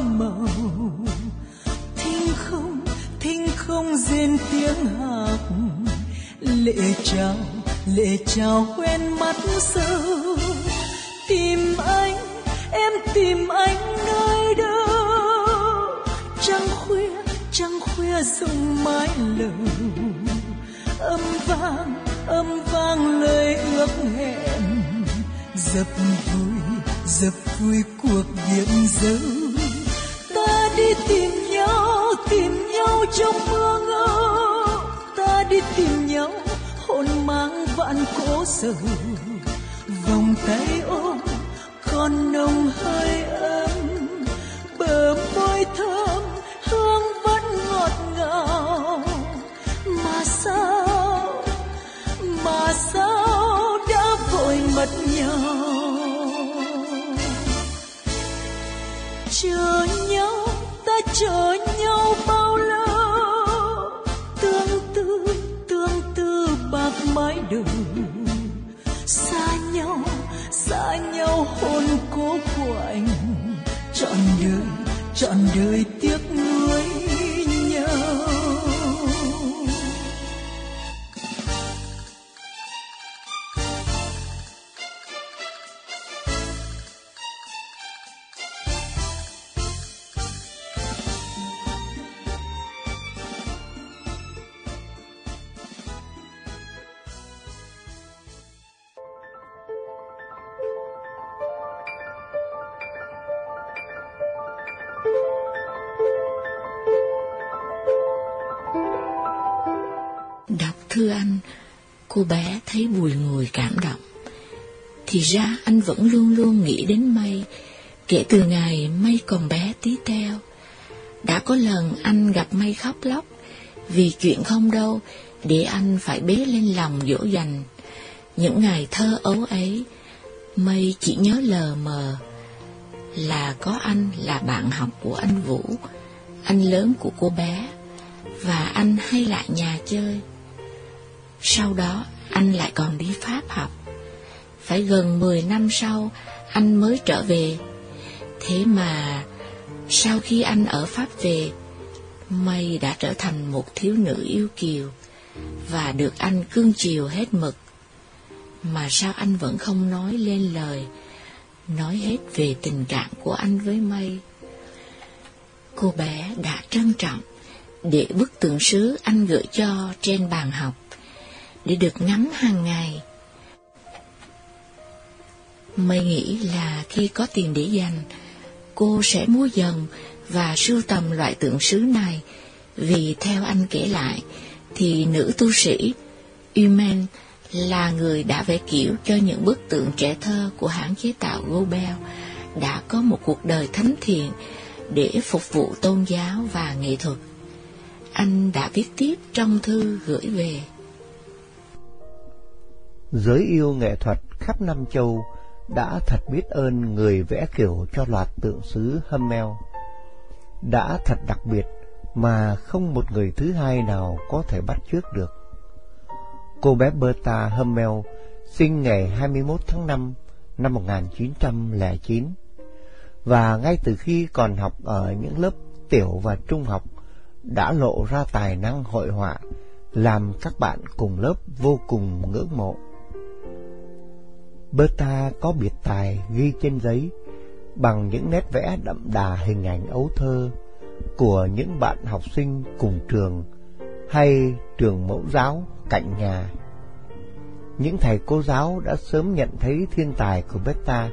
màu thinh không thinh không rên tiếng hạc lệ chào lệ chào quen mắt sâu tìm anh em tìm anh nơi đâu trăng khuya trăng khuya rụng mái lầu âm vang âm vang lời ước hẹn dập vui dập vui cuộc điện dấu trong mưa ngâu ta đi tìm nhau, hồn mang vạn cố sầu vòng tay ôm còn nồng hơi ấm. Bờ môi thơm, hương vẫn ngọt ngào. Mà sao mà sao đã vội mất nhau? Chờ nhau, ta chờ tư tương tư bạc mái đầu xa nhau xa nhau hôn cố của anh. Trọn đời trọn đời Thì ra anh vẫn luôn luôn nghĩ đến mây, kể từ ngày mây còn bé tí teo. Đã có lần anh gặp mây khóc lóc, vì chuyện không đâu, để anh phải bế lên lòng dỗ dành. Những ngày thơ ấu ấy, mây chỉ nhớ lờ mờ, là có anh là bạn học của anh Vũ, anh lớn của cô bé, và anh hay lại nhà chơi. Sau đó, anh lại còn đi Pháp học. Phải gần 10 năm sau, anh mới trở về. Thế mà, sau khi anh ở Pháp về, Mây đã trở thành một thiếu nữ yêu kiều, và được anh cưng chiều hết mực. Mà sao anh vẫn không nói lên lời, nói hết về tình cảm của anh với Mây. Cô bé đã trân trọng để bức tượng sứ anh gửi cho trên bàn học để được ngắm hàng ngày. Mây nghĩ là khi có tiền để dành, cô sẽ mua dần và sưu tầm loại tượng sứ này, vì theo anh kể lại, thì nữ tu sĩ Umen là người đã vẽ kiểu cho những bức tượng trẻ thơ của hãng chế tạo Gobel đã có một cuộc đời thánh thiện để phục vụ tôn giáo và nghệ thuật. Anh đã viết tiếp trong thư gửi về. Giới yêu nghệ thuật khắp Nam Châu đã thật biết ơn người vẽ kiểu cho loạt tượng sứ Hummel. Đã thật đặc biệt mà không một người thứ hai nào có thể bắt chước được. Cô bé Berta Hummel sinh ngày 21 tháng 5 năm 1909 và ngay từ khi còn học ở những lớp tiểu và trung học đã lộ ra tài năng hội họa, làm các bạn cùng lớp vô cùng ngưỡng mộ. Berta có biệt tài ghi trên giấy bằng những nét vẽ đậm đà hình ảnh ấu thơ của những bạn học sinh cùng trường hay trường mẫu giáo cạnh nhà. Những thầy cô giáo đã sớm nhận thấy thiên tài của Berta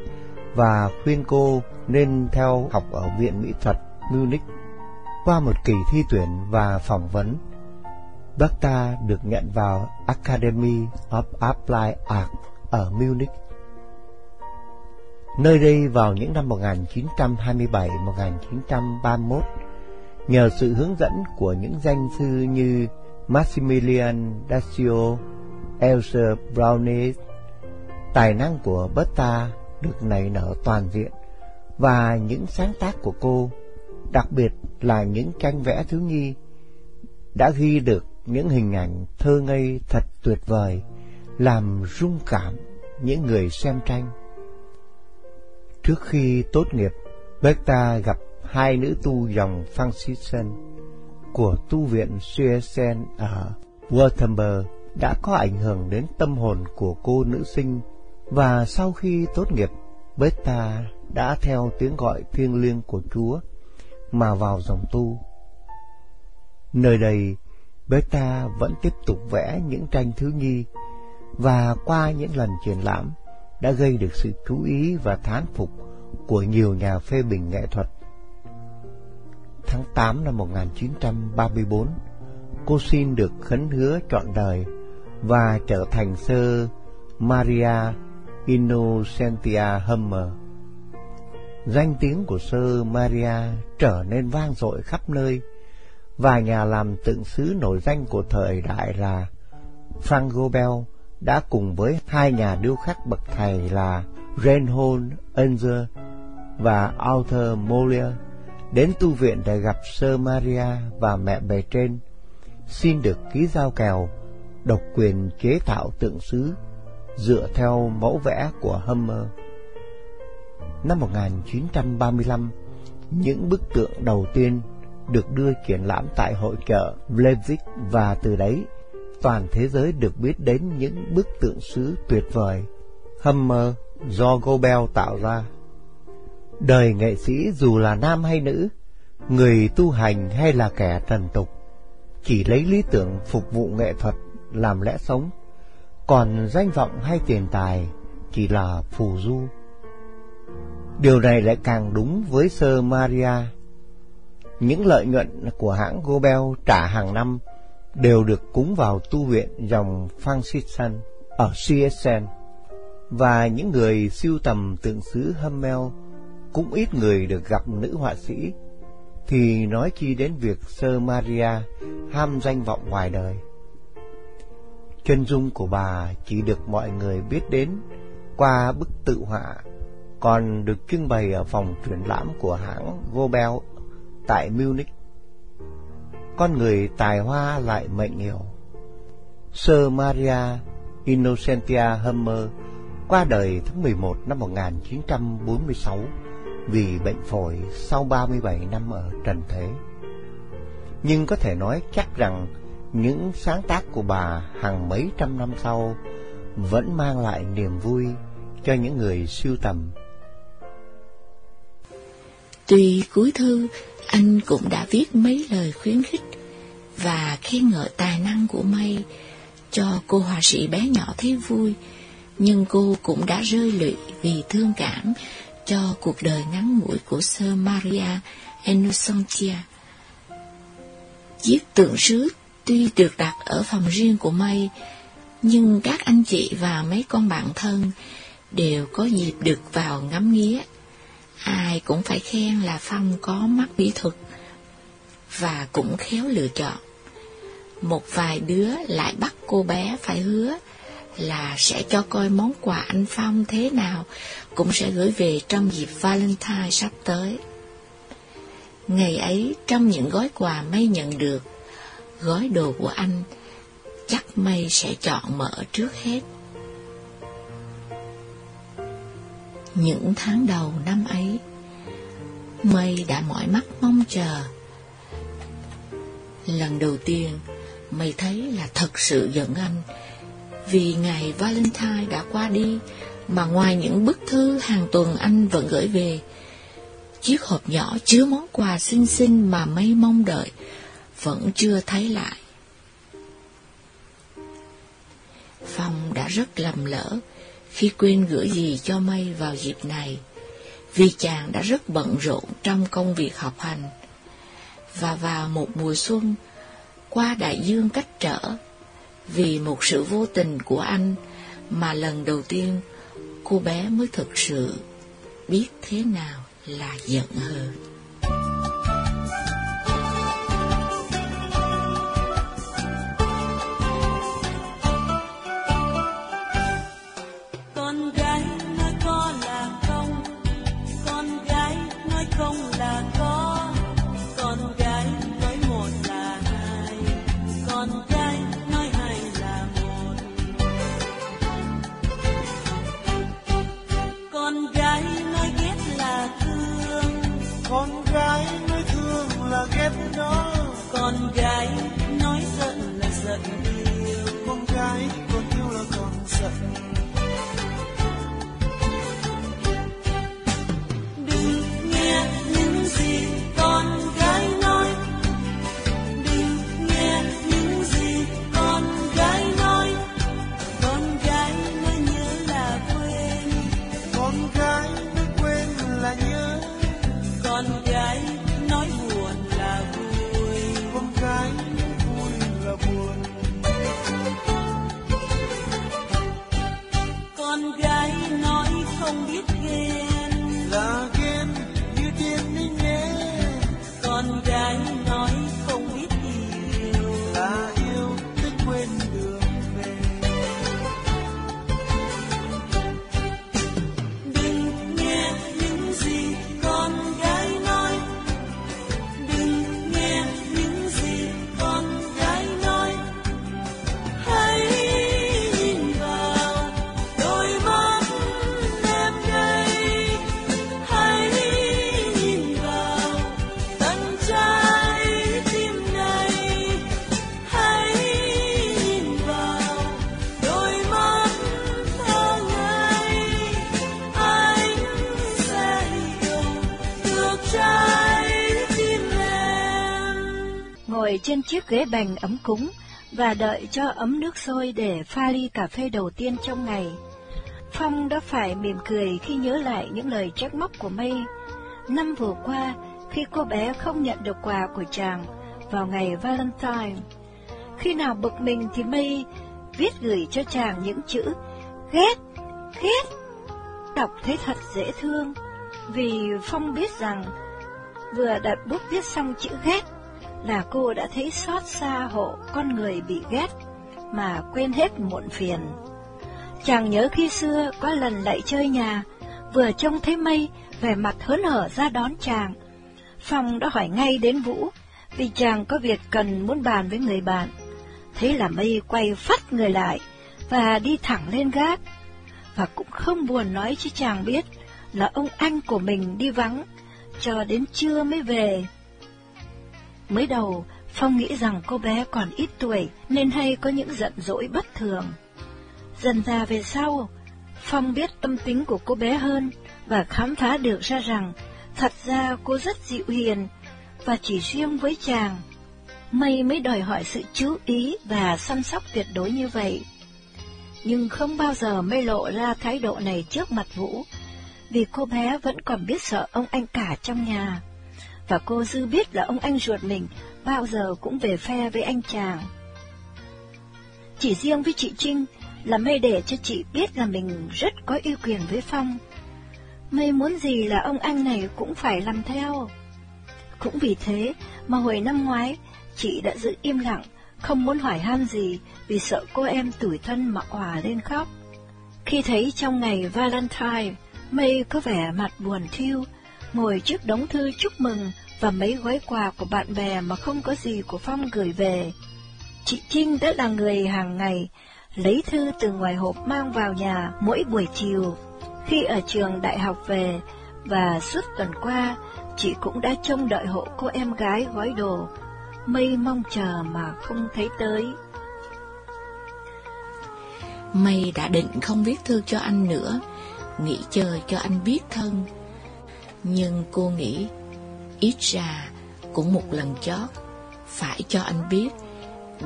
và khuyên cô nên theo học ở Viện Mỹ thuật Munich. Qua một kỳ thi tuyển và phỏng vấn, Berta được nhận vào Academy of Applied Art ở Munich. Nơi đây vào những năm 1927-1931, nhờ sự hướng dẫn của những danh sư như Maximilian Dacio, Elsa Brownie, tài năng của Berta được nảy nở toàn diện và những sáng tác của cô, đặc biệt là những tranh vẽ thiếu nhi, đã ghi được những hình ảnh thơ ngây thật tuyệt vời, làm rung cảm những người xem tranh. Trước khi tốt nghiệp, Berta gặp hai nữ tu dòng Franciscan của tu viện Suesen ở Württemberg đã có ảnh hưởng đến tâm hồn của cô nữ sinh và sau khi tốt nghiệp, Beta đã theo tiếng gọi thiêng liêng của Chúa mà vào dòng tu. Nơi đây, Beta vẫn tiếp tục vẽ những tranh thứ nhi và qua những lần triển lãm đã gây được sự chú ý và thán phục của nhiều nhà phê bình nghệ thuật. Tháng 8 năm 1934, cô xin được khấn hứa trọn đời và trở thành sơ Maria Innocentia Hummer. Danh tiếng của sơ Maria trở nên vang dội khắp nơi và nhà làm tượng sứ nổi danh của thời đại là Frank Gobel đã cùng với hai nhà điêu khắc bậc thầy là Reinhold Enzer và Arthur Molière đến tu viện để gặp Sơ Maria và mẹ bề trên, xin được ký giao kèo độc quyền chế tạo tượng sứ dựa theo mẫu vẽ của Hummer. Năm 1935, những bức tượng đầu tiên được đưa triển lãm tại hội chợ Leipzig và từ đấy toàn thế giới được biết đến những bức tượng sứ tuyệt vời Hummer do Gobel tạo ra. Đời nghệ sĩ dù là nam hay nữ, người tu hành hay là kẻ trần tục, chỉ lấy lý tưởng phục vụ nghệ thuật làm lẽ sống, còn danh vọng hay tiền tài chỉ là phù du. Điều này lại càng đúng với Sơ Maria. Những lợi nhuận của hãng Gobel trả hàng năm đều được cúng vào tu viện dòng Franciscan ở Siesen và những người siêu tầm tượng sứ Hummel cũng ít người được gặp nữ họa sĩ thì nói chi đến việc Sơ Maria ham danh vọng ngoài đời. Chân dung của bà chỉ được mọi người biết đến qua bức tự họa, còn được trưng bày ở phòng triển lãm của hãng Gobel tại Munich. Con người tài hoa lại mệnh hiểu. Sơ Maria Innocentia Hummer qua đời tháng 11 năm 1946 vì bệnh phổi sau 37 năm ở trần thế. Nhưng có thể nói chắc rằng những sáng tác của bà hàng mấy trăm năm sau vẫn mang lại niềm vui cho những người siêu tầm. Tuy cuối thư, anh cũng đã viết mấy lời khuyến khích và khen ngợi tài năng của May cho cô họa sĩ bé nhỏ thấy vui, nhưng cô cũng đã rơi lụy vì thương cảm cho cuộc đời ngắn ngủi của Sơ Maria Innocentia. Chiếc tượng sứ tuy được đặt ở phòng riêng của May, nhưng các anh chị và mấy con bạn thân đều có dịp được vào ngắm nghía. Ai cũng phải khen là Phong có mắt mỹ thuật và cũng khéo lựa chọn. Một vài đứa lại bắt cô bé phải hứa là sẽ cho coi món quà anh Phong thế nào cũng sẽ gửi về trong dịp Valentine sắp tới. Ngày ấy, trong những gói quà May nhận được, gói đồ của anh chắc May sẽ chọn mở trước hết. Những tháng đầu năm ấy, mây đã mỏi mắt mong chờ. Lần đầu tiên, mây thấy là thật sự giận anh, vì ngày Valentine đã qua đi, mà ngoài những bức thư hàng tuần anh vẫn gửi về, chiếc hộp nhỏ chứa món quà xinh xinh mà mây mong đợi vẫn chưa thấy lại. Phong đã rất lầm lỡ khi quên gửi gì cho Mây vào dịp này, vì chàng đã rất bận rộn trong công việc học hành. Và vào một mùa xuân, qua đại dương cách trở, vì một sự vô tình của anh mà lần đầu tiên cô bé mới thực sự biết thế nào là giận hờn. Trên chiếc ghế bành ấm cúng và đợi cho ấm nước sôi để pha ly cà phê đầu tiên trong ngày. Phong đã phải mỉm cười khi nhớ lại những lời trách móc của Mây. Năm vừa qua, khi cô bé không nhận được quà của chàng vào ngày Valentine. Khi nào bực mình thì Mây viết gửi cho chàng những chữ ghét, ghét. Đọc thấy thật dễ thương, vì Phong biết rằng vừa đặt bút viết xong chữ ghét là cô đã thấy xót xa hộ con người bị ghét mà quên hết muộn phiền. Chàng nhớ khi xưa có lần lại chơi nhà, vừa trông thấy mây, vẻ mặt hớn hở ra đón chàng. Phong đã hỏi ngay đến Vũ, vì chàng có việc cần muốn bàn với người bạn. Thế là mây quay phát người lại và đi thẳng lên gác, và cũng không buồn nói cho chàng biết là ông anh của mình đi vắng, cho đến trưa mới về. Mới đầu, Phong nghĩ rằng cô bé còn ít tuổi nên hay có những giận dỗi bất thường. Dần ra về sau, Phong biết tâm tính của cô bé hơn và khám phá được ra rằng thật ra cô rất dịu hiền và chỉ riêng với chàng. Mây mới đòi hỏi sự chú ý và săn sóc tuyệt đối như vậy. Nhưng không bao giờ Mây lộ ra thái độ này trước mặt Vũ, vì cô bé vẫn còn biết sợ ông anh cả trong nhà và cô dư biết là ông anh ruột mình bao giờ cũng về phe với anh chàng. Chỉ riêng với chị Trinh là Mây để cho chị biết là mình rất có ưu quyền với Phong. Mây muốn gì là ông anh này cũng phải làm theo. Cũng vì thế mà hồi năm ngoái, chị đã giữ im lặng, không muốn hỏi han gì vì sợ cô em tủi thân mà òa lên khóc. Khi thấy trong ngày Valentine, Mây có vẻ mặt buồn thiêu, ngồi trước đống thư chúc mừng và mấy gói quà của bạn bè mà không có gì của Phong gửi về. Chị Trinh đã là người hàng ngày lấy thư từ ngoài hộp mang vào nhà mỗi buổi chiều. Khi ở trường đại học về và suốt tuần qua, chị cũng đã trông đợi hộ cô em gái gói đồ, mây mong chờ mà không thấy tới. Mây đã định không viết thư cho anh nữa, nghĩ chờ cho anh biết thân. Nhưng cô nghĩ, ít ra cũng một lần chót, phải cho anh biết,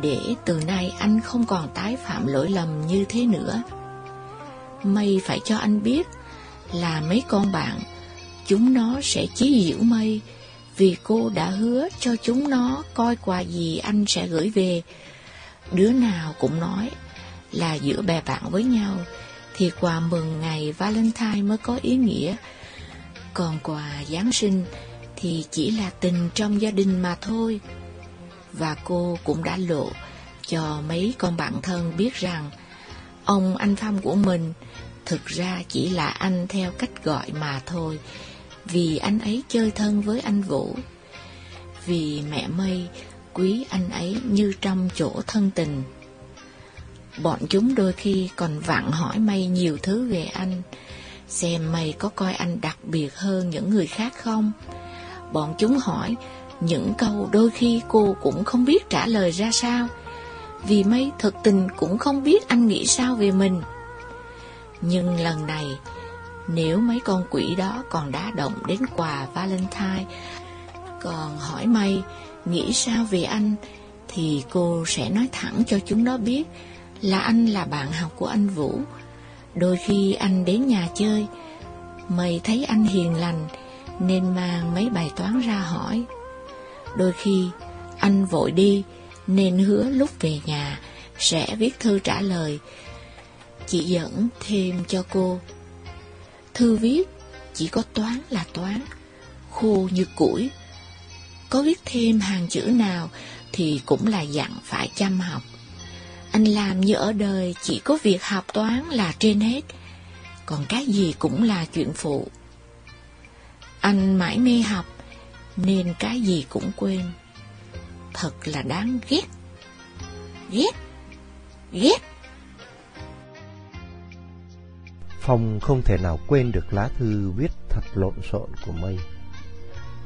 để từ nay anh không còn tái phạm lỗi lầm như thế nữa. Mây phải cho anh biết là mấy con bạn, chúng nó sẽ chí diễu mây, vì cô đã hứa cho chúng nó coi quà gì anh sẽ gửi về. Đứa nào cũng nói là giữa bè bạn với nhau thì quà mừng ngày Valentine mới có ý nghĩa. Còn quà Giáng sinh thì chỉ là tình trong gia đình mà thôi. Và cô cũng đã lộ cho mấy con bạn thân biết rằng ông anh Phong của mình thực ra chỉ là anh theo cách gọi mà thôi, vì anh ấy chơi thân với anh Vũ. Vì mẹ Mây quý anh ấy như trong chỗ thân tình. Bọn chúng đôi khi còn vặn hỏi Mây nhiều thứ về anh, xem mày có coi anh đặc biệt hơn những người khác không. Bọn chúng hỏi những câu đôi khi cô cũng không biết trả lời ra sao, vì Mây thực tình cũng không biết anh nghĩ sao về mình. Nhưng lần này, nếu mấy con quỷ đó còn đá động đến quà Valentine, còn hỏi Mây nghĩ sao về anh, thì cô sẽ nói thẳng cho chúng nó biết là anh là bạn học của anh Vũ. Đôi khi anh đến nhà chơi, mày thấy anh hiền lành, nên mang mấy bài toán ra hỏi. Đôi khi, anh vội đi, nên hứa lúc về nhà sẽ viết thư trả lời. chị dẫn thêm cho cô. Thư viết chỉ có toán là toán, khô như củi. Có viết thêm hàng chữ nào thì cũng là dặn phải chăm học. Anh làm như ở đời chỉ có việc học toán là trên hết, còn cái gì cũng là chuyện phụ. Anh mãi mê học, nên cái gì cũng quên. Thật là đáng ghét. Ghét. Ghét. Phong không thể nào quên được lá thư viết thật lộn xộn của Mây.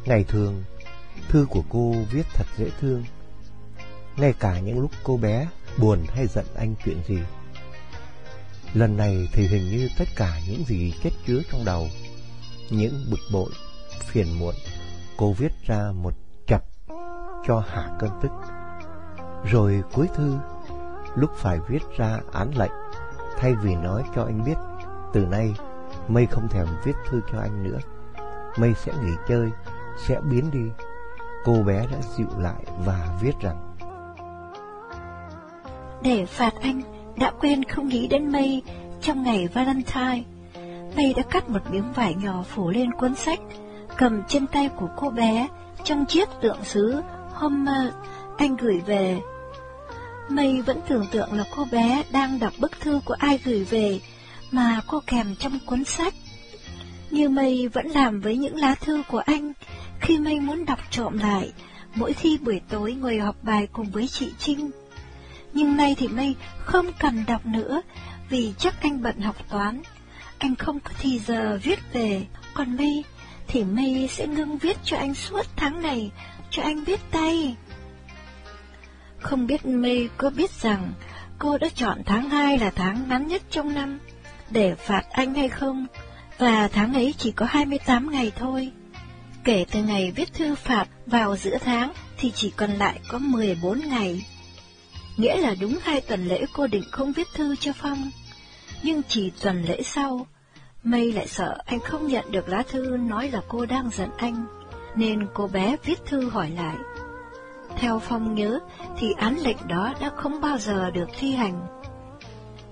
Ngày thường, thư của cô viết thật dễ thương. Ngay cả những lúc cô bé buồn hay giận anh chuyện gì. Lần này thì hình như tất cả những gì chất chứa trong đầu, những bực bội, phiền muộn, cô viết ra một chập cho hạ cơn tức. Rồi cuối thư, lúc phải viết ra án lệnh, thay vì nói cho anh biết, từ nay Mây không thèm viết thư cho anh nữa. Mây sẽ nghỉ chơi, sẽ biến đi. Cô bé đã dịu lại và viết rằng để phạt anh, đã quên không nghĩ đến Mây trong ngày Valentine. Mây đã cắt một miếng vải nhỏ phủ lên cuốn sách, cầm trên tay của cô bé trong chiếc tượng sứ Homer anh gửi về. Mây vẫn tưởng tượng là cô bé đang đọc bức thư của ai gửi về mà cô kèm trong cuốn sách. Như Mây vẫn làm với những lá thư của anh khi Mây muốn đọc trộm lại mỗi khi buổi tối ngồi học bài cùng với chị Trinh. Nhưng nay thì Mây không cần đọc nữa vì chắc anh bận học toán. Anh không có thì giờ viết về, còn Mây thì Mây sẽ ngưng viết cho anh suốt tháng này, cho anh biết tay. Không biết Mây có biết rằng cô đã chọn tháng 2 là tháng ngắn nhất trong năm để phạt anh hay không, và tháng ấy chỉ có 28 ngày thôi. Kể từ ngày viết thư phạt vào giữa tháng thì chỉ còn lại có 14 ngày. Nghĩa là đúng hai tuần lễ cô định không viết thư cho Phong. Nhưng chỉ tuần lễ sau, Mây lại sợ anh không nhận được lá thư nói là cô đang giận anh, nên cô bé viết thư hỏi lại. Theo Phong nhớ thì án lệnh đó đã không bao giờ được thi hành.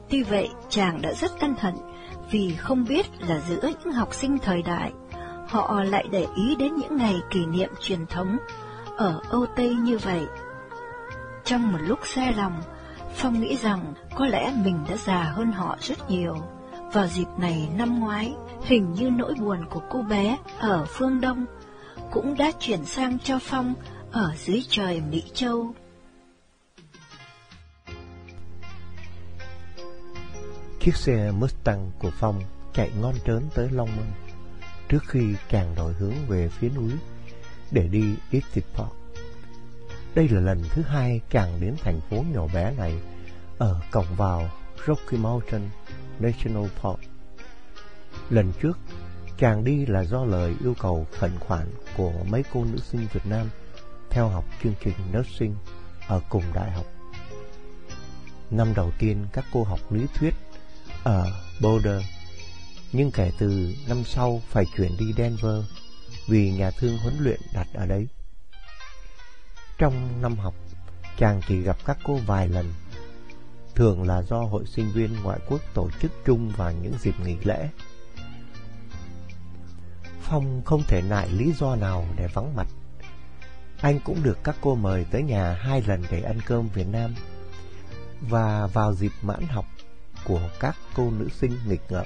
Tuy vậy, chàng đã rất cẩn thận vì không biết là giữa những học sinh thời đại, họ lại để ý đến những ngày kỷ niệm truyền thống ở Âu Tây như vậy. Trong một lúc xe lòng, Phong nghĩ rằng có lẽ mình đã già hơn họ rất nhiều. Vào dịp này năm ngoái, hình như nỗi buồn của cô bé ở phương Đông cũng đã chuyển sang cho Phong ở dưới trời Mỹ Châu. Chiếc xe Mustang của Phong chạy ngon trớn tới Long Mân trước khi càng đổi hướng về phía núi để đi East Park. Đây là lần thứ hai chàng đến thành phố nhỏ bé này ở cổng vào Rocky Mountain National Park. Lần trước, chàng đi là do lời yêu cầu khẩn khoản của mấy cô nữ sinh Việt Nam theo học chương trình nursing ở cùng đại học. Năm đầu tiên các cô học lý thuyết ở Boulder, nhưng kể từ năm sau phải chuyển đi Denver vì nhà thương huấn luyện đặt ở đấy. Trong năm học, chàng chỉ gặp các cô vài lần, thường là do hội sinh viên ngoại quốc tổ chức chung vào những dịp nghỉ lễ. Phong không thể nại lý do nào để vắng mặt. Anh cũng được các cô mời tới nhà hai lần để ăn cơm Việt Nam. Và vào dịp mãn học của các cô nữ sinh nghịch ngợm.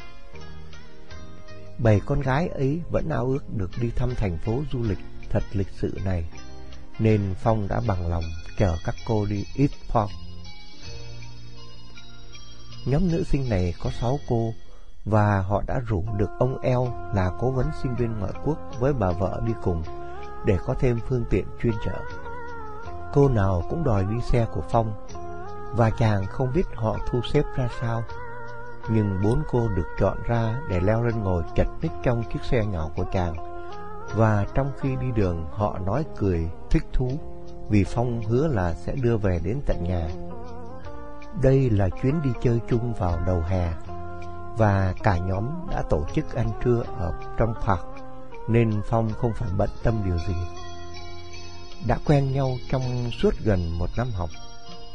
Bảy con gái ấy vẫn ao ước được đi thăm thành phố du lịch thật lịch sự này, nên Phong đã bằng lòng chở các cô đi Eastport. Nhóm nữ sinh này có sáu cô, và họ đã rủ được ông el là cố vấn sinh viên ngoại quốc với bà vợ đi cùng để có thêm phương tiện chuyên chở. Cô nào cũng đòi đi xe của Phong, và chàng không biết họ thu xếp ra sao. Nhưng bốn cô được chọn ra để leo lên ngồi chật ních trong chiếc xe nhỏ của chàng. Và trong khi đi đường họ nói cười thích thú vì Phong hứa là sẽ đưa về đến tận nhà. Đây là chuyến đi chơi chung vào đầu hè và cả nhóm đã tổ chức ăn trưa ở trong park nên Phong không phải bận tâm điều gì. Đã quen nhau trong suốt gần một năm học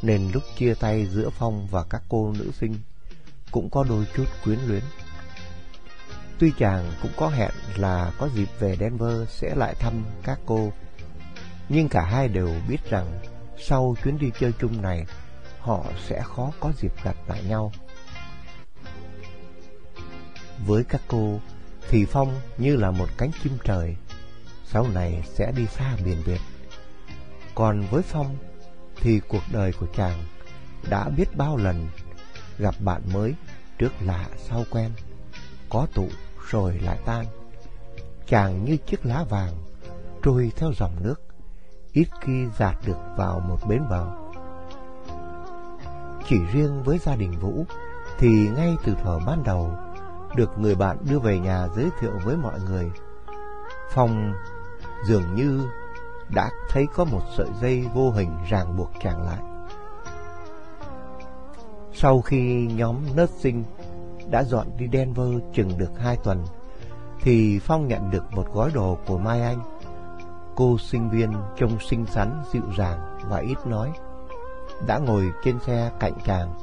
nên lúc chia tay giữa Phong và các cô nữ sinh, cũng có đôi chút quyến luyến. Tuy chàng cũng có hẹn là có dịp về Denver sẽ lại thăm các cô, nhưng cả hai đều biết rằng sau chuyến đi chơi chung này, họ sẽ khó có dịp gặp lại nhau. Với các cô thì Phong như là một cánh chim trời, sau này sẽ đi xa miền Việt. Còn với Phong thì cuộc đời của chàng đã biết bao lần gặp bạn mới trước lạ sau quen, có tụ rồi lại tan. Chàng như chiếc lá vàng trôi theo dòng nước, ít khi dạt được vào một bến bờ. Chỉ riêng với gia đình Vũ thì ngay từ thuở ban đầu được người bạn đưa về nhà giới thiệu với mọi người. Phong dường như đã thấy có một sợi dây vô hình ràng buộc chàng lại. Sau khi nhóm nớt sinh đã dọn đi Denver chừng được hai tuần, thì Phong nhận được một gói đồ của Mai Anh. Cô sinh viên trông xinh xắn, dịu dàng và ít nói, đã ngồi trên xe cạnh chàng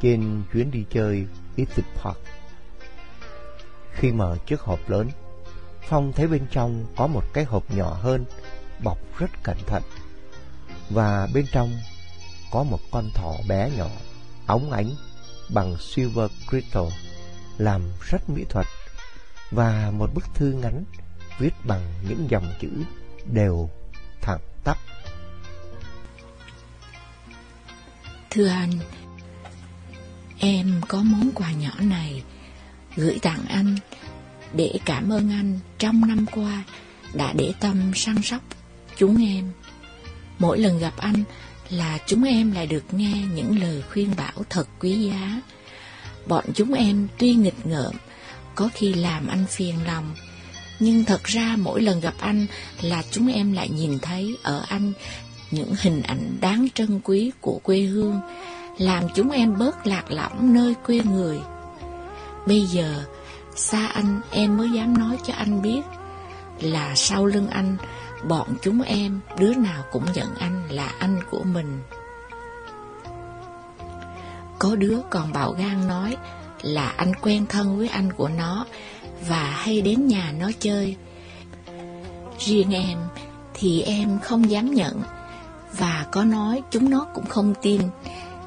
trên chuyến đi chơi Eastwood Park. Khi mở chiếc hộp lớn, Phong thấy bên trong có một cái hộp nhỏ hơn, bọc rất cẩn thận. Và bên trong có một con thỏ bé nhỏ, óng ánh, bằng silver crystal, làm rất mỹ thuật. Và một bức thư ngắn, viết bằng những dòng chữ đều, thẳng tắp. Thưa anh, em có món quà nhỏ này gửi tặng anh để cảm ơn anh trong năm qua đã để tâm săn sóc chúng em. Mỗi lần gặp anh là chúng em lại được nghe những lời khuyên bảo thật quý giá. Bọn chúng em tuy nghịch ngợm, có khi làm anh phiền lòng, nhưng thật ra mỗi lần gặp anh là chúng em lại nhìn thấy ở anh những hình ảnh đáng trân quý của quê hương, làm chúng em bớt lạc lõng nơi quê người. Bây giờ, xa anh em mới dám nói cho anh biết là sau lưng anh, bọn chúng em đứa nào cũng nhận anh là anh của mình. Có đứa còn bảo gan nói là anh quen thân với anh của nó và hay đến nhà nó chơi. Riêng em thì em không dám nhận và có nói chúng nó cũng không tin.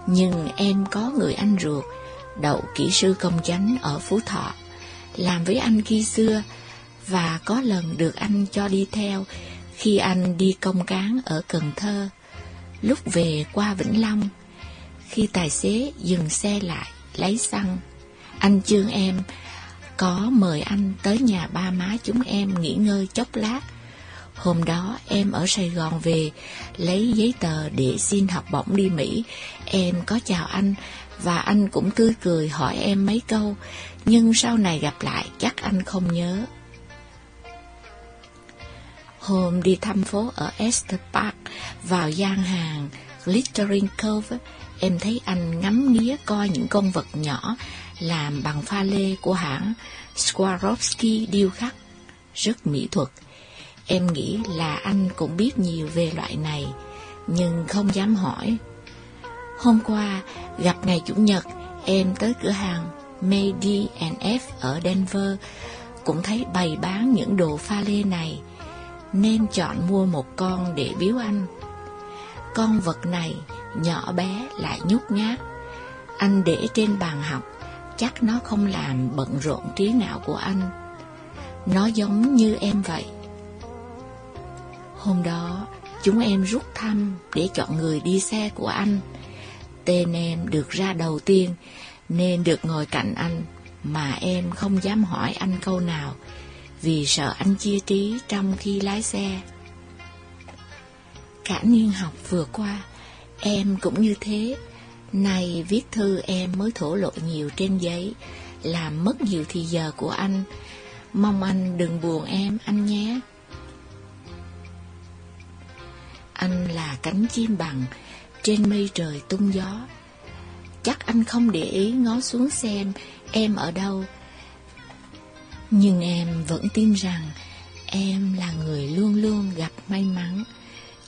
Nhưng em có người anh ruột, đậu kỹ sư công chánh ở Phú Thọ, làm với anh khi xưa và có lần được anh cho đi theo khi anh đi công cán ở Cần Thơ. Lúc về qua Vĩnh Long, khi tài xế dừng xe lại lấy xăng, anh chương em có mời anh tới nhà ba má chúng em nghỉ ngơi chốc lát. Hôm đó em ở Sài Gòn về lấy giấy tờ để xin học bổng đi Mỹ. Em có chào anh và anh cũng tươi cười hỏi em mấy câu, nhưng sau này gặp lại chắc anh không nhớ. Hôm đi thăm phố ở Esther Park vào gian hàng Glittering Cove, em thấy anh ngắm nghía coi những con vật nhỏ làm bằng pha lê của hãng Swarovski điêu khắc, rất mỹ thuật. Em nghĩ là anh cũng biết nhiều về loại này, nhưng không dám hỏi. Hôm qua, gặp ngày Chủ nhật, em tới cửa hàng Made F ở Denver, cũng thấy bày bán những đồ pha lê này, nên chọn mua một con để biếu anh. Con vật này nhỏ bé lại nhút nhát, anh để trên bàn học, chắc nó không làm bận rộn trí não của anh. Nó giống như em vậy. Hôm đó, chúng em rút thăm để chọn người đi xe của anh. Tên em được ra đầu tiên, nên được ngồi cạnh anh, mà em không dám hỏi anh câu nào, vì sợ anh chia trí trong khi lái xe. Cả niên học vừa qua, em cũng như thế. Này viết thư em mới thổ lộ nhiều trên giấy, làm mất nhiều thì giờ của anh. Mong anh đừng buồn em, anh nhé. Anh là cánh chim bằng, trên mây trời tung gió. Chắc anh không để ý ngó xuống xem em ở đâu. Nhưng em vẫn tin rằng em là người luôn luôn gặp may mắn.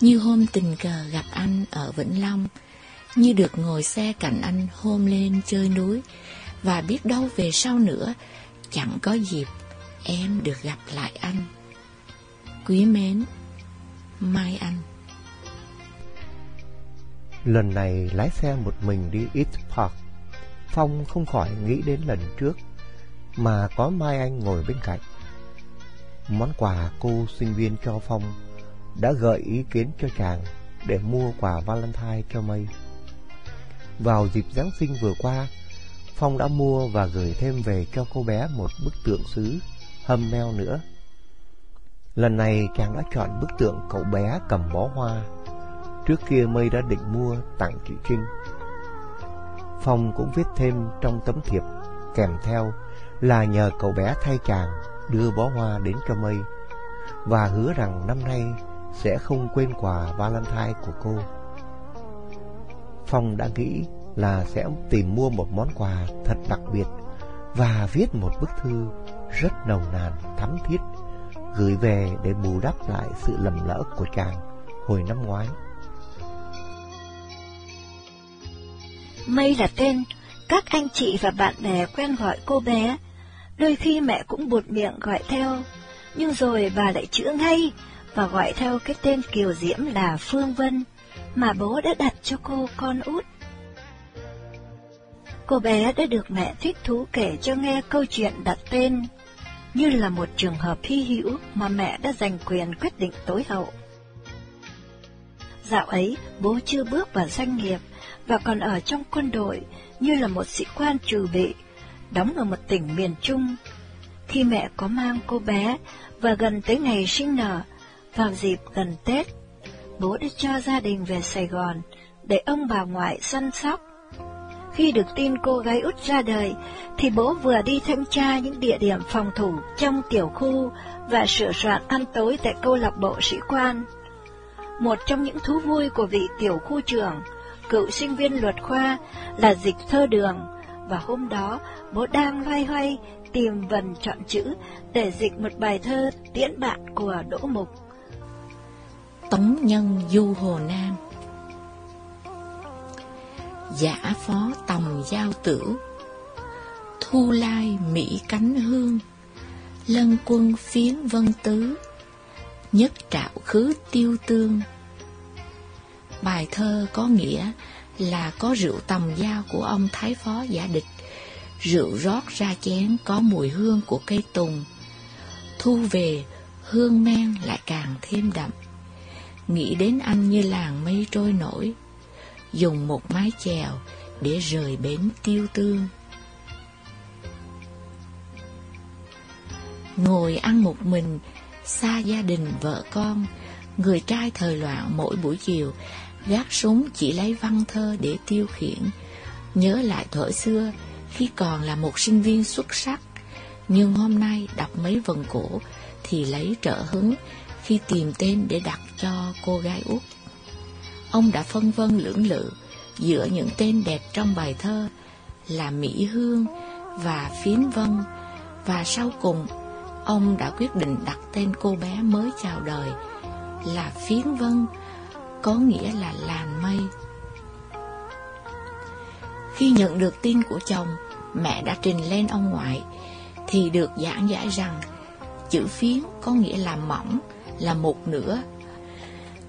Như hôm tình cờ gặp anh ở Vĩnh Long, như được ngồi xe cạnh anh hôm lên chơi núi, và biết đâu về sau nữa chẳng có dịp em được gặp lại anh. Quý mến, Mai Anh Lần này lái xe một mình đi East Park, Phong không khỏi nghĩ đến lần trước mà có Mai Anh ngồi bên cạnh. Món quà cô sinh viên cho Phong đã gợi ý kiến cho chàng để mua quà Valentine cho Mây. Vào dịp Giáng sinh vừa qua, Phong đã mua và gửi thêm về cho cô bé một bức tượng sứ hâm meo nữa. Lần này chàng đã chọn bức tượng cậu bé cầm bó hoa. Trước kia Mây đã định mua tặng chị Trinh. Phong cũng viết thêm trong tấm thiệp kèm theo là nhờ cậu bé thay chàng đưa bó hoa đến cho Mây và hứa rằng năm nay sẽ không quên quà Valentine của cô. Phong đã nghĩ là sẽ tìm mua một món quà thật đặc biệt và viết một bức thư rất nồng nàn, thắm thiết gửi về để bù đắp lại sự lầm lỡ của chàng hồi năm ngoái. Mây là tên các anh chị và bạn bè quen gọi cô bé. Đôi khi mẹ cũng buột miệng gọi theo, nhưng rồi bà lại chữa ngay và gọi theo cái tên kiều diễm là Phương Vân mà bố đã đặt cho cô con út. Cô bé đã được mẹ thích thú kể cho nghe câu chuyện đặt tên, như là một trường hợp hy hữu mà mẹ đã giành quyền quyết định tối hậu. Dạo ấy, bố chưa bước vào doanh nghiệp và còn ở trong quân đội như là một sĩ quan trừ bị, đóng ở một tỉnh miền Trung. Khi mẹ có mang cô bé và gần tới ngày sinh nở, vào dịp gần Tết, bố đã cho gia đình về Sài Gòn để ông bà ngoại săn sóc. Khi được tin cô gái út ra đời, thì bố vừa đi thanh tra những địa điểm phòng thủ trong tiểu khu và sửa soạn ăn tối tại câu lạc bộ sĩ quan. Một trong những thú vui của vị tiểu khu trưởng, cựu sinh viên luật khoa là dịch thơ đường, và hôm đó bố đang loay hoay tìm vần chọn chữ để dịch một bài thơ tiễn bạn của Đỗ Mục. Tống Nhân Du Hồ Nam. Giả phó tòng giao tử, Thu lai Mỹ cánh hương, Lân quân phiến vân tứ, Nhất trạo khứ tiêu tương. Bài thơ có nghĩa là có rượu tầm giao của ông Thái Phó giả địch, Rượu rót ra chén có mùi hương của cây tùng, Thu về hương men lại càng thêm đậm nghĩ đến anh như làng mây trôi nổi, dùng một mái chèo để rời bến tiêu tương. Ngồi ăn một mình, xa gia đình vợ con, người trai thời loạn mỗi buổi chiều, gác súng chỉ lấy văn thơ để tiêu khiển, nhớ lại thuở xưa khi còn là một sinh viên xuất sắc, nhưng hôm nay đọc mấy vần cổ thì lấy trợ hứng khi tìm tên để đặt cho cô gái út. Ông đã phân vân lưỡng lự giữa những tên đẹp trong bài thơ là Mỹ Hương và Phiến Vân, và sau cùng ông đã quyết định đặt tên cô bé mới chào đời là Phiến Vân, có nghĩa là làn mây. Khi nhận được tin của chồng, mẹ đã trình lên ông ngoại, thì được giảng giải rằng chữ phiến có nghĩa là mỏng, là một nửa.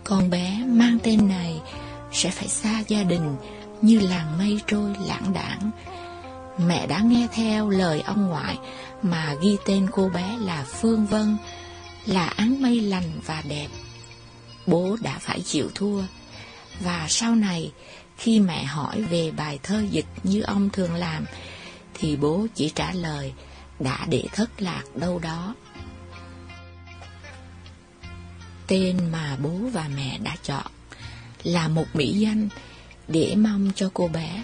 Con bé mang tên này sẽ phải xa gia đình như làng mây trôi lãng đảng. Mẹ đã nghe theo lời ông ngoại mà ghi tên cô bé là Phương Vân, là áng mây lành và đẹp. Bố đã phải chịu thua, và sau này khi mẹ hỏi về bài thơ dịch như ông thường làm, thì bố chỉ trả lời đã để thất lạc đâu đó. Tên mà bố và mẹ đã chọn là một mỹ danh để mong cho cô bé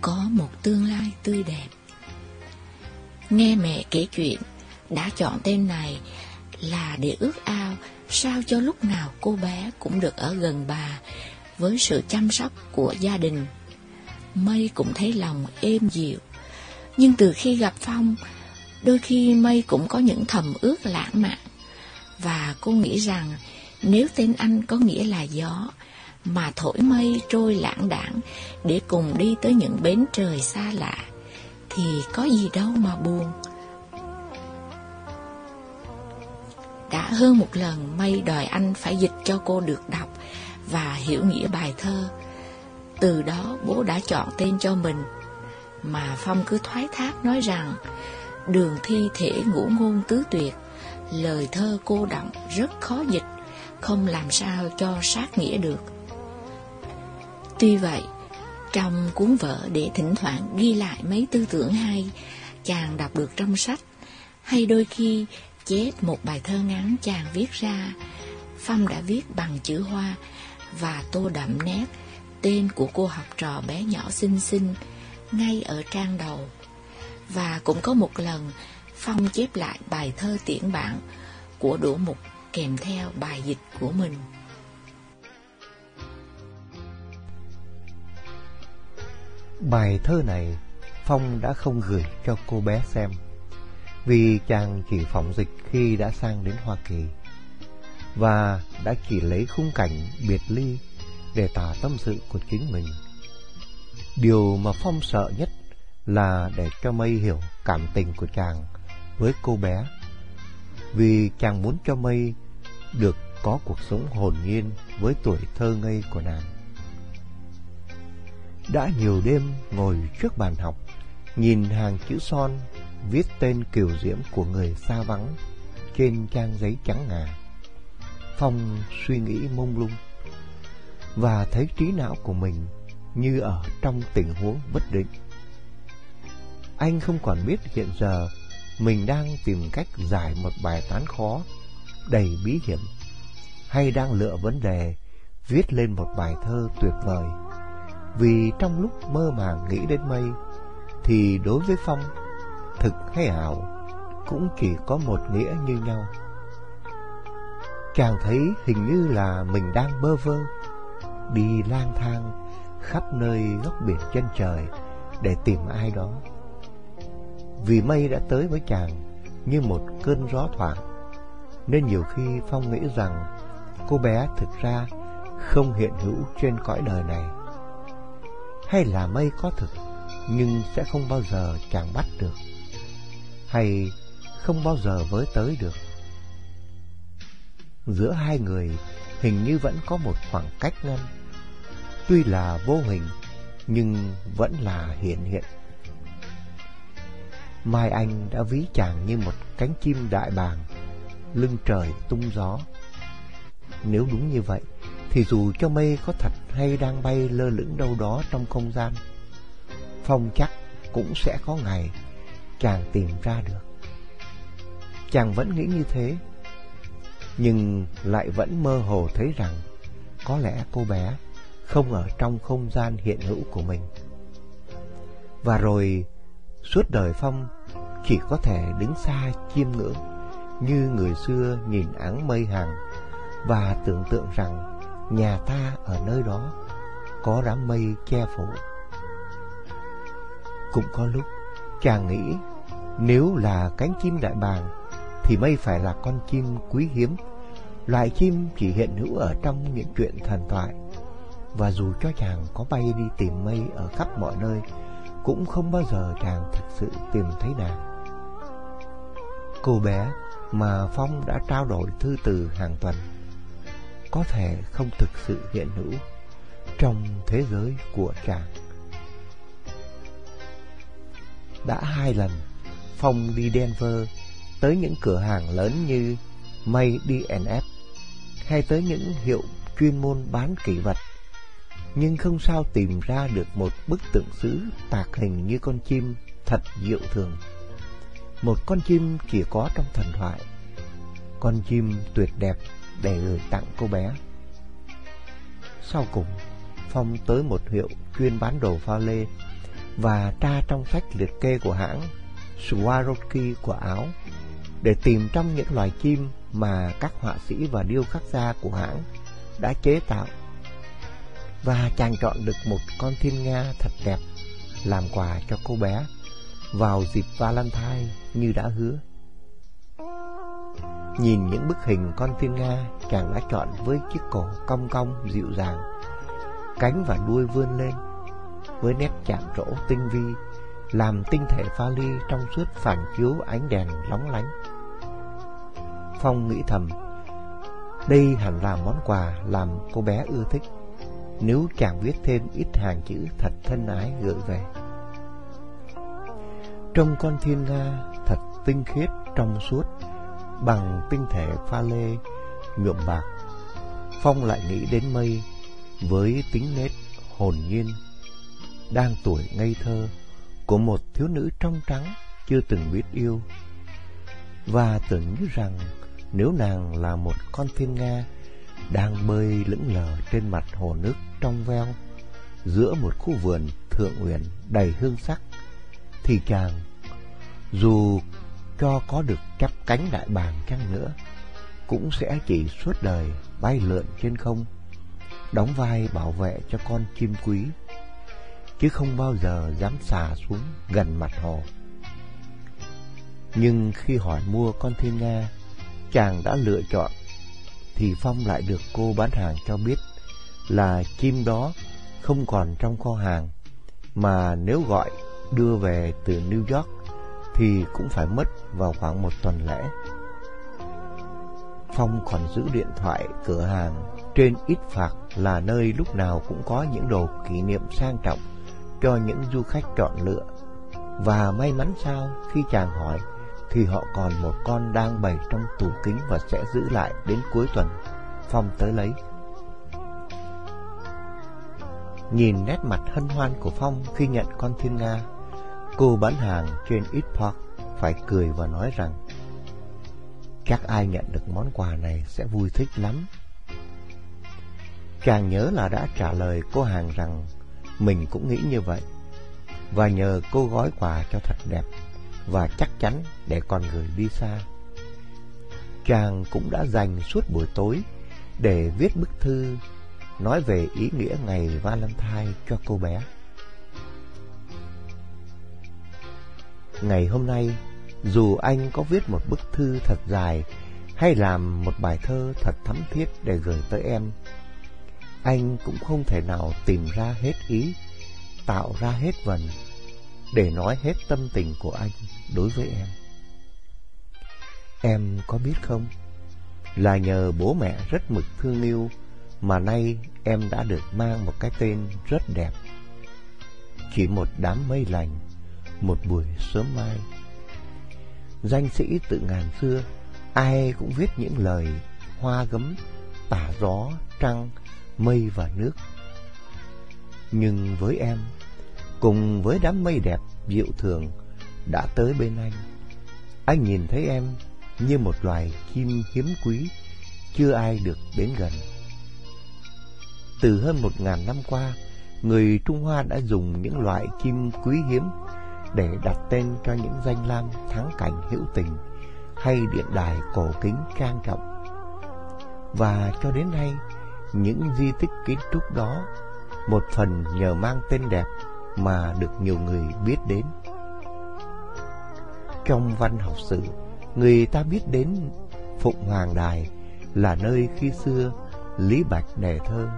có một tương lai tươi đẹp. Nghe mẹ kể chuyện, đã chọn tên này là để ước ao sao cho lúc nào cô bé cũng được ở gần bà với sự chăm sóc của gia đình. Mây cũng thấy lòng êm dịu, nhưng từ khi gặp Phong, đôi khi Mây cũng có những thầm ước lãng mạn, và cô nghĩ rằng nếu tên anh có nghĩa là gió, mà thổi mây trôi lãng đảng để cùng đi tới những bến trời xa lạ, thì có gì đâu mà buồn. Đã hơn một lần Mây đòi anh phải dịch cho cô được đọc và hiểu nghĩa bài thơ. Từ đó bố đã chọn tên cho mình, mà Phong cứ thoái thác nói rằng đường thi thể ngũ ngôn tứ tuyệt, lời thơ cô động rất khó dịch, không làm sao cho sát nghĩa được. Tuy vậy, trong cuốn vở để thỉnh thoảng ghi lại mấy tư tưởng hay, chàng đọc được trong sách, hay đôi khi chép một bài thơ ngắn chàng viết ra, Phong đã viết bằng chữ hoa và tô đậm nét tên của cô học trò bé nhỏ xinh xinh ngay ở trang đầu. Và cũng có một lần Phong chép lại bài thơ tiễn bạn của Đỗ Mục kèm theo bài dịch của mình. Bài thơ này Phong đã không gửi cho cô bé xem, Vì chàng chỉ phỏng dịch khi đã sang đến Hoa Kỳ Và đã chỉ lấy khung cảnh biệt ly để tả tâm sự của chính mình Điều mà Phong sợ nhất là để cho Mây hiểu cảm tình của chàng với cô bé, Vì chàng muốn cho Mây được có cuộc sống hồn nhiên với tuổi thơ ngây của nàng đã nhiều đêm ngồi trước bàn học, nhìn hàng chữ son viết tên kiều diễm của người xa vắng trên trang giấy trắng ngà. Phong suy nghĩ mông lung và thấy trí não của mình như ở trong tình huống bất định. Anh không còn biết hiện giờ mình đang tìm cách giải một bài toán khó, đầy bí hiểm, hay đang lựa vấn đề viết lên một bài thơ tuyệt vời. Vì trong lúc mơ màng nghĩ đến mây Thì đối với Phong Thực hay ảo Cũng chỉ có một nghĩa như nhau. Chàng thấy hình như là mình đang bơ vơ Đi lang thang Khắp nơi góc biển chân trời Để tìm ai đó. Vì mây đã tới với chàng Như một cơn gió thoảng. Nên nhiều khi Phong nghĩ rằng Cô bé thực ra không hiện hữu trên cõi đời này hay là mây có thực nhưng sẽ không bao giờ chàng bắt được hay không bao giờ với tới được. Giữa hai người hình như vẫn có một khoảng cách ngăn, tuy là vô hình nhưng vẫn là hiện hiện. Mai Anh đã ví chàng như một cánh chim đại bàng, lưng trời tung gió. Nếu đúng như vậy, thì dù cho mây có thật hay đang bay lơ lửng đâu đó trong không gian, Phong chắc cũng sẽ có ngày chàng tìm ra được. Chàng vẫn nghĩ như thế, nhưng lại vẫn mơ hồ thấy rằng có lẽ cô bé không ở trong không gian hiện hữu của mình. Và rồi suốt đời Phong chỉ có thể đứng xa chiêm ngưỡng như người xưa nhìn áng mây hàng và tưởng tượng rằng nhà ta ở nơi đó có đám mây che phủ. Cũng có lúc chàng nghĩ nếu là cánh chim đại bàng thì mây phải là con chim quý hiếm, loại chim chỉ hiện hữu ở trong những chuyện thần thoại. Và dù cho chàng có bay đi tìm mây ở khắp mọi nơi, cũng không bao giờ chàng thực sự tìm thấy nàng. Cô bé mà Phong đã trao đổi thư từ hàng tuần có thể không thực sự hiện hữu trong thế giới của chàng. Đã hai lần, Phong đi Denver tới những cửa hàng lớn như May D&F hay tới những hiệu chuyên môn bán kỷ vật, nhưng không sao tìm ra được một bức tượng sứ tạc hình như con chim thật diệu thường. Một con chim chỉ có trong thần thoại, con chim tuyệt đẹp để gửi tặng cô bé. Sau cùng, Phong tới một hiệu chuyên bán đồ pha lê và tra trong sách liệt kê của hãng Swarovski của Áo để tìm trong những loài chim mà các họa sĩ và điêu khắc gia của hãng đã chế tạo. Và chàng chọn được một con thiên nga thật đẹp làm quà cho cô bé vào dịp Valentine như đã hứa. Nhìn những bức hình con thiên nga chàng đã chọn với chiếc cổ cong cong dịu dàng, cánh và đuôi vươn lên, với nét chạm trổ tinh vi làm tinh thể pha ly trong suốt phản chiếu ánh đèn lóng lánh. Phong nghĩ thầm, đây hẳn là món quà làm cô bé ưa thích, nếu chàng viết thêm ít hàng chữ thật thân ái gửi về. Trong con thiên nga thật tinh khiết trong suốt, bằng tinh thể pha lê nhuộm bạc, Phong lại nghĩ đến mây với tính nết hồn nhiên, đang tuổi ngây thơ của một thiếu nữ trong trắng chưa từng biết yêu. Và tưởng như rằng nếu nàng là một con thiên nga đang bơi lững lờ trên mặt hồ nước trong veo giữa một khu vườn thượng uyển đầy hương sắc, thì chàng dù cho có được chắp cánh đại bàng chăng nữa, cũng sẽ chỉ suốt đời bay lượn trên không, đóng vai bảo vệ cho con chim quý, chứ không bao giờ dám xà xuống gần mặt hồ. Nhưng khi hỏi mua con thiên nga, chàng đã lựa chọn, thì Phong lại được cô bán hàng cho biết là chim đó không còn trong kho hàng, mà nếu gọi đưa về từ New York thì cũng phải mất vào khoảng một tuần lễ. Phong còn giữ điện thoại cửa hàng trên ít phạt là nơi lúc nào cũng có những đồ kỷ niệm sang trọng cho những du khách chọn lựa. Và may mắn sao khi chàng hỏi thì họ còn một con đang bày trong tủ kính và sẽ giữ lại đến cuối tuần. Phong tới lấy. Nhìn nét mặt hân hoan của Phong khi nhận con thiên nga, cô bán hàng trên ít Park phải cười và nói rằng, các ai nhận được món quà này sẽ vui thích lắm. Chàng nhớ là đã trả lời cô hàng rằng mình cũng nghĩ như vậy. Và nhờ cô gói quà cho thật đẹp và chắc chắn để con gửi đi xa. Chàng cũng đã dành suốt buổi tối để viết bức thư nói về ý nghĩa ngày Valentine cho cô bé. Ngày hôm nay, dù anh có viết một bức thư thật dài hay làm một bài thơ thật thắm thiết để gửi tới em, anh cũng không thể nào tìm ra hết ý, tạo ra hết vần để nói hết tâm tình của anh đối với em. Em có biết không, là nhờ bố mẹ rất mực thương yêu mà nay em đã được mang một cái tên rất đẹp. Chỉ một đám mây lành, một buổi sớm mai. Danh sĩ tự ngàn xưa, ai cũng viết những lời hoa gấm, tả gió, trăng, mây và nước. Nhưng với em, cùng với đám mây đẹp dịu thường đã tới bên anh, anh nhìn thấy em như một loài chim hiếm quý, chưa ai được đến gần. Từ hơn một ngàn năm qua, người Trung Hoa đã dùng những loại chim quý hiếm để đặt tên cho những danh lam thắng cảnh hữu tình hay điện đài cổ kính trang trọng. Và cho đến nay, những di tích kiến trúc đó một phần nhờ mang tên đẹp mà được nhiều người biết đến. Trong văn học sử, người ta biết đến Phụng Hoàng Đài là nơi khi xưa Lý Bạch đề thơ.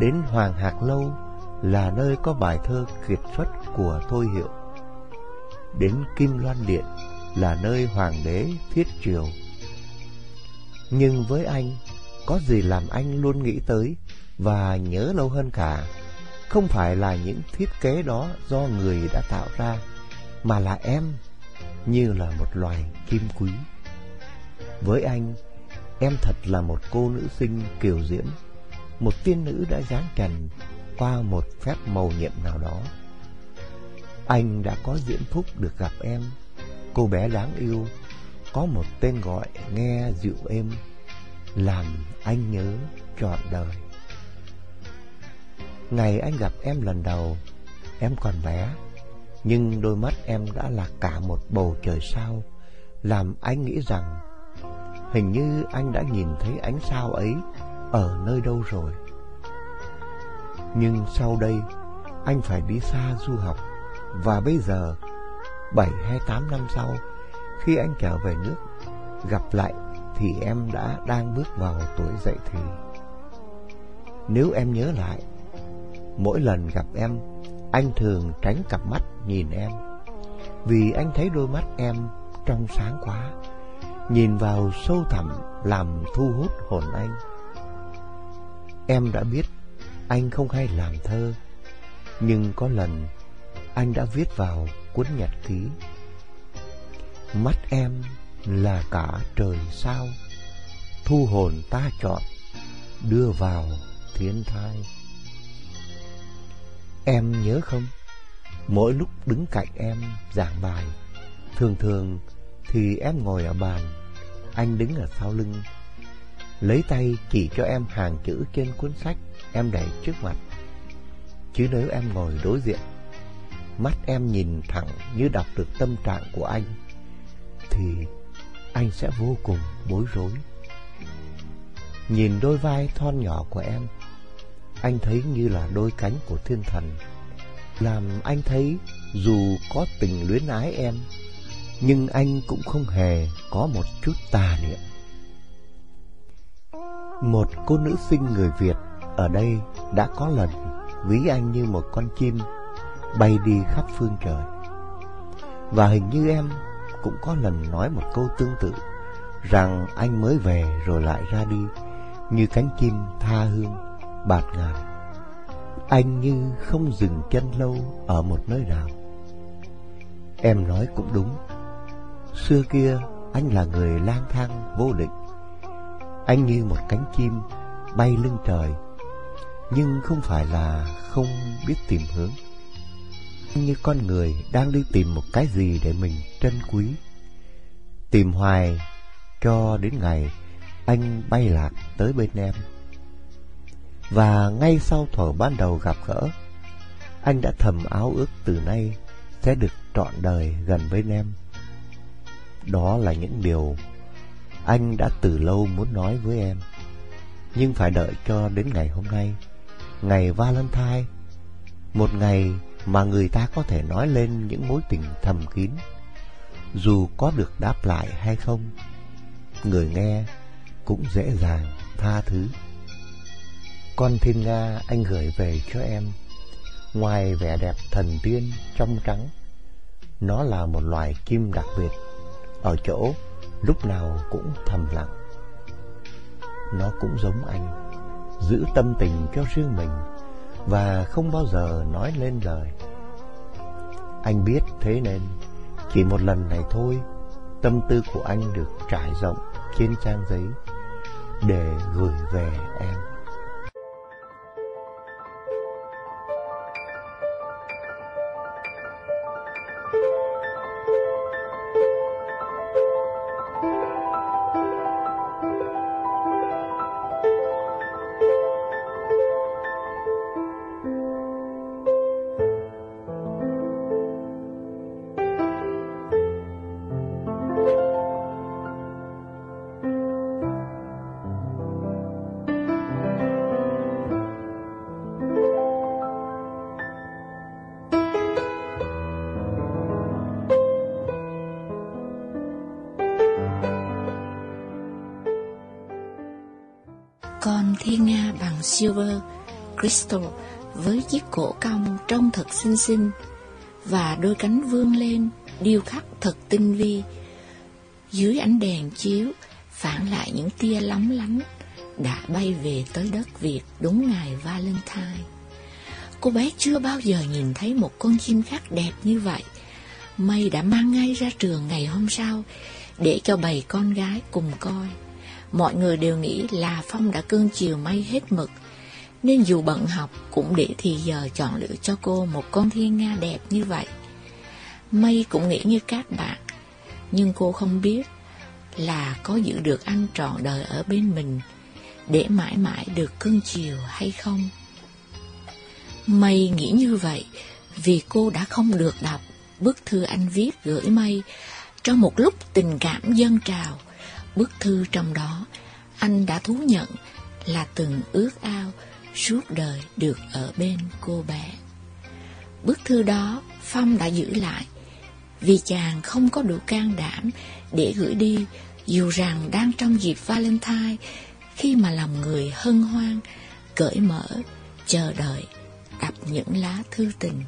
Đến Hoàng Hạc Lâu là nơi có bài thơ kiệt xuất của Thôi Hiệu đến Kim Loan Điện là nơi hoàng đế thiết triều. Nhưng với anh, có gì làm anh luôn nghĩ tới và nhớ lâu hơn cả, không phải là những thiết kế đó do người đã tạo ra, mà là em, như là một loài kim quý. Với anh, em thật là một cô nữ sinh kiều diễm, một tiên nữ đã giáng trần qua một phép màu nhiệm nào đó. Anh đã có diễm phúc được gặp em, cô bé đáng yêu, có một tên gọi nghe dịu êm, làm anh nhớ trọn đời. Ngày anh gặp em lần đầu, em còn bé, nhưng đôi mắt em đã là cả một bầu trời sao, làm anh nghĩ rằng hình như anh đã nhìn thấy ánh sao ấy ở nơi đâu rồi. Nhưng sau đây, anh phải đi xa du học và bây giờ, bảy hay tám năm sau, khi anh trở về nước, gặp lại thì em đã đang bước vào tuổi dậy thì. Nếu em nhớ lại, mỗi lần gặp em, anh thường tránh cặp mắt nhìn em, vì anh thấy đôi mắt em trong sáng quá, nhìn vào sâu thẳm làm thu hút hồn anh. Em đã biết anh không hay làm thơ, nhưng có lần anh đã viết vào cuốn nhật ký. Mắt em là cả trời sao, thu hồn ta chọn, đưa vào thiên thai. Em nhớ không? Mỗi lúc đứng cạnh em giảng bài, thường thường thì em ngồi ở bàn, anh đứng ở sau lưng, lấy tay chỉ cho em hàng chữ trên cuốn sách em đẩy trước mặt. Chứ nếu em ngồi đối diện, mắt em nhìn thẳng như đọc được tâm trạng của anh, thì anh sẽ vô cùng bối rối. Nhìn đôi vai thon nhỏ của em, anh thấy như là đôi cánh của thiên thần. Làm anh thấy dù có tình luyến ái em, nhưng anh cũng không hề có một chút tà niệm. Một cô nữ sinh người Việt ở đây đã có lần ví anh như một con chim bay đi khắp phương trời. Và hình như em cũng có lần nói một câu tương tự rằng anh mới về rồi lại ra đi như cánh chim tha hương bạt ngàn. Anh như không dừng chân lâu ở một nơi nào. Em nói cũng đúng. Xưa kia anh là người lang thang vô định. Anh như một cánh chim bay lưng trời, nhưng không phải là không biết tìm hướng. Như con người đang đi tìm một cái gì để mình trân quý. Tìm hoài cho đến ngày anh bay lạc tới bên em. Và ngay sau thuở ban đầu gặp gỡ, anh đã thầm áo ước từ nay sẽ được trọn đời gần bên em. Đó là những điều anh đã từ lâu muốn nói với em. Nhưng phải đợi cho đến ngày hôm nay, ngày Valentine, một ngày mà người ta có thể nói lên những mối tình thầm kín. Dù có được đáp lại hay không, người nghe cũng dễ dàng tha thứ. Con thiên nga anh gửi về cho em, ngoài vẻ đẹp thần tiên trong trắng, nó là một loài chim đặc biệt, ở chỗ lúc nào cũng thầm lặng. Nó cũng giống anh, giữ tâm tình cho riêng mình và không bao giờ nói lên lời. Anh biết thế nên chỉ một lần này thôi, tâm tư của anh được trải rộng trên trang giấy để gửi về em. Crystal với chiếc cổ cong trông thật xinh xinh và đôi cánh vươn lên điêu khắc thật tinh vi. Dưới ánh đèn chiếu phản lại những tia lóng lánh đã bay về tới đất Việt đúng ngày Valentine. Cô bé chưa bao giờ nhìn thấy một con chim khác đẹp như vậy. Mây đã mang ngay ra trường ngày hôm sau để cho bầy con gái cùng coi. Mọi người đều nghĩ là Phong đã cưng chiều Mây hết mực, nên dù bận học cũng để thì giờ chọn lựa cho cô một con thiên nga đẹp như vậy. Mây cũng nghĩ như các bạn, nhưng cô không biết là có giữ được anh trọn đời ở bên mình để mãi mãi được cưng chiều hay không. Mây nghĩ như vậy vì cô đã không được đọc bức thư anh viết gửi Mây trong một lúc tình cảm dâng trào Bức thư trong đó, anh đã thú nhận là từng ước ao suốt đời được ở bên cô bé. Bức thư đó Phong đã giữ lại vì chàng không có đủ can đảm để gửi đi dù rằng đang trong dịp Valentine khi mà lòng người hân hoan, cởi mở, chờ đợi đọc những lá thư tình.